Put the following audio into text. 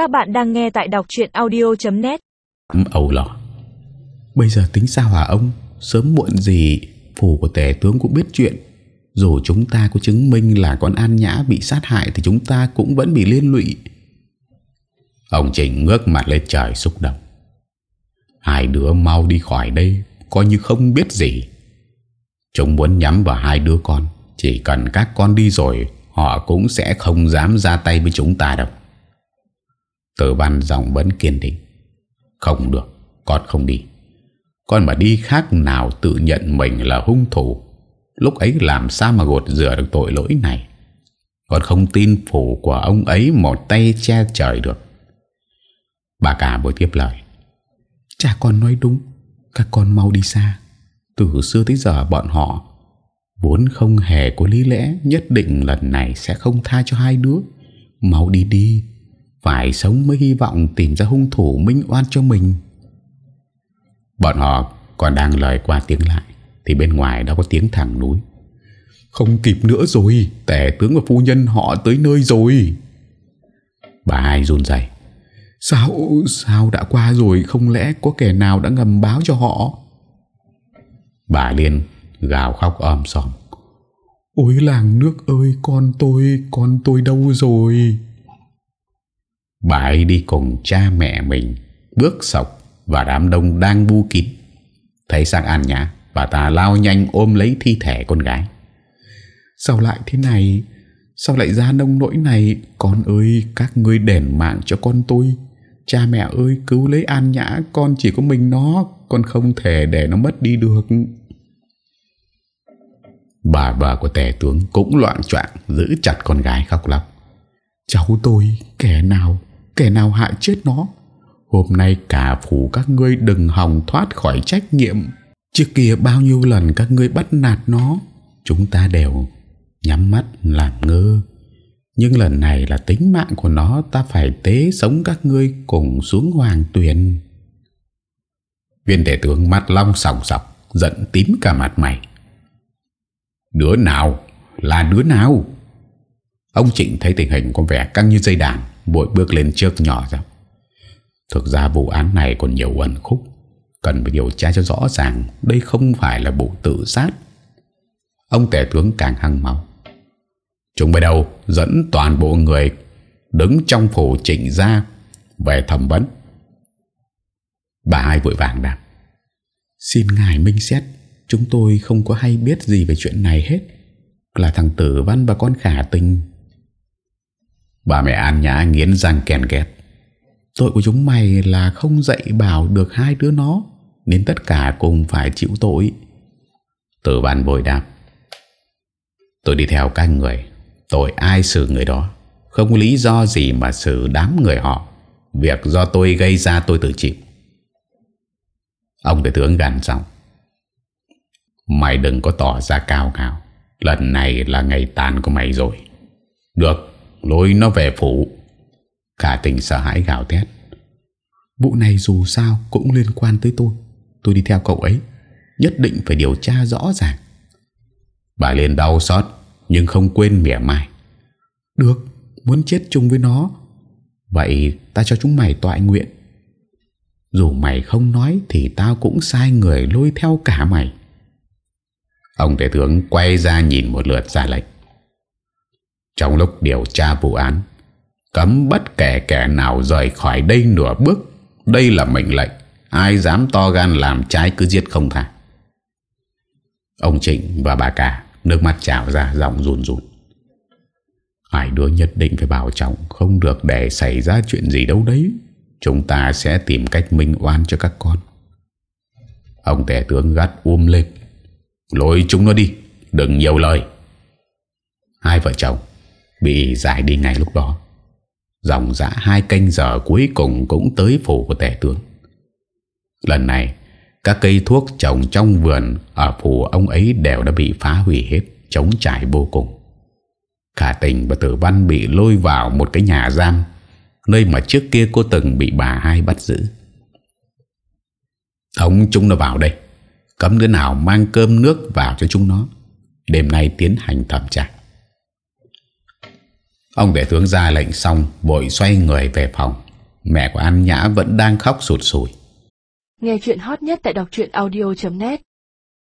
Các bạn đang nghe tại đọc truyện audio.net âu lò. Bây giờ tính sao hả ông, Sớm muộn gì Phủ của tể tướng cũng biết chuyện. Dù chúng ta có chứng minh là con An Nhã bị sát hại Thì chúng ta cũng vẫn bị liên lụy. Ông Trình ngước mặt lên trời xúc động. Hai đứa mau đi khỏi đây, Coi như không biết gì. Chúng muốn nhắm vào hai đứa con, Chỉ cần các con đi rồi, Họ cũng sẽ không dám ra tay với chúng ta đâu. Tử văn giọng vẫn kiên định. Không được, Con không đi. Con mà đi khác nào tự nhận mình là hung thủ. Lúc ấy làm sao mà gột rửa được tội lỗi này? Con không tin phủ của ông ấy Một tay che trời được. Bà cả bồi tiếp lời. Cha con nói đúng, Các con mau đi xa. Từ xưa tới giờ bọn họ Vốn không hề có lý lẽ Nhất định lần này sẽ không tha cho hai đứa. Mau đi đi phải sống mới hy vọng Tìm ra hung thủ minh oan cho mình. Bọn họ còn đang lời qua tiếng lại, Thì bên ngoài đã có tiếng thẳng núi. Không kịp nữa rồi, Tể tướng và phu nhân họ tới nơi rồi. Bà hai run dày Sao Sao đã qua rồi, Không lẽ có kẻ nào đã ngầm báo cho họ? Bà Liên gào khóc om sòm. Ôi làng nước ơi, Con tôi Con tôi đâu rồi? Bà ấy đi cùng cha mẹ mình Bước sọc Và đám đông đang bu kín. Thấy sang An Nhã, Bà ta lao nhanh ôm lấy thi thể con gái. Sao lại thế này? Sao lại ra nông nỗi này? Con ơi, các ngươi đền mạng cho con tôi. Cha mẹ ơi, cứu lấy An Nhã, Con chỉ có mình nó, Con không thể để nó mất đi được. Bà vợ của tể tướng cũng loạn choạng Giữ chặt con gái khóc lóc. Cháu tôi kẻ nào Kẻ nào hại chết nó. Hôm nay cả phủ các ngươi đừng hòng thoát khỏi trách nhiệm. Trước kia bao nhiêu lần các ngươi bắt nạt nó, Chúng ta đều nhắm mắt làm ngơ. Nhưng lần này là tính mạng của nó, Ta phải tế sống các ngươi cùng xuống hoàng tuyền. Viên tể tướng mắt long sòng sọc, Giận tím cả mặt mày. Đứa nào? Là đứa nào? Ông Trịnh thấy tình hình có vẻ căng như dây đàn. Vội bước lên trước nhỏ ra. Thực ra vụ án này còn nhiều ẩn khúc. Cần phải điều tra cho rõ ràng, Đây không phải là vụ tự sát. Ông tể tướng càng hăng máu. Chúng bây đầu Dẫn toàn bộ người Đứng trong phủ trịnh ra Về thẩm vấn. Bà hai vội vàng đáp. Xin ngài minh xét, Chúng tôi không có hay biết gì về chuyện này hết. Là thằng Tử Văn và con khả tình. Bà mẹ An Nhã nghiến răng kèn két. Tội của chúng mày là không dạy bảo được hai đứa nó, Nên tất cả cùng phải chịu tội. Tử Văn bồi đáp, Tôi đi theo các người, Tội ai xử người đó? Không lý do gì mà xử đám người họ. Việc do tôi gây ra tôi tự chịu. Ông đại tướng gàn giọng, Mày đừng có tỏ ra cao ngạo. Lần này là ngày tàn của mày rồi. Được Lôi nó về phủ. Cả tình sợ hãi gào thét. Vụ này dù sao cũng liên quan tới tôi. Tôi đi theo cậu ấy. Nhất định phải điều tra rõ ràng. Bà liền đau xót, Nhưng không quên mỉa mai. Được, Muốn chết chung với nó. Vậy ta cho chúng mày tọa nguyện. Dù mày không nói Thì tao cũng sai người lôi theo cả mày. Ông tể tướng quay ra nhìn một lượt ra lệnh. Trong lúc điều tra vụ án, Cấm bất kể kẻ nào rời khỏi đây nửa bước, Đây là mệnh lệnh, Ai dám to gan làm trái cứ giết không tha. Ông Trịnh và bà cả Nước mắt trào ra giọng run run. Hải đứa nhất định phải bảo trọng, Không được để xảy ra chuyện gì đâu đấy. Chúng ta sẽ tìm cách minh oan cho các con. Ông tẻ tướng gắt um lên. Lôi chúng nó đi, Đừng nhiều lời. Hai vợ chồng Bị giải đi ngay lúc đó. Dòng dã hai canh giờ cuối cùng Cũng tới phủ của tể tướng. Lần này, Các cây thuốc trồng trong vườn Ở phủ ông ấy đều đã bị phá hủy hết, Chống trải vô cùng. Khả tình và tử văn bị lôi vào Một cái nhà giam, Nơi mà trước kia cô từng bị bà hai bắt giữ. Ông chúng nó vào đây, Cấm đứa nào mang cơm nước vào cho chúng nó, Đêm nay tiến hành thẩm tra. Ông để tướng ra lệnh xong Bội xoay người về phòng. Mẹ của An Nhã vẫn đang khóc sụt sùi. Nghe chuyện hot nhất tại đọc audio.net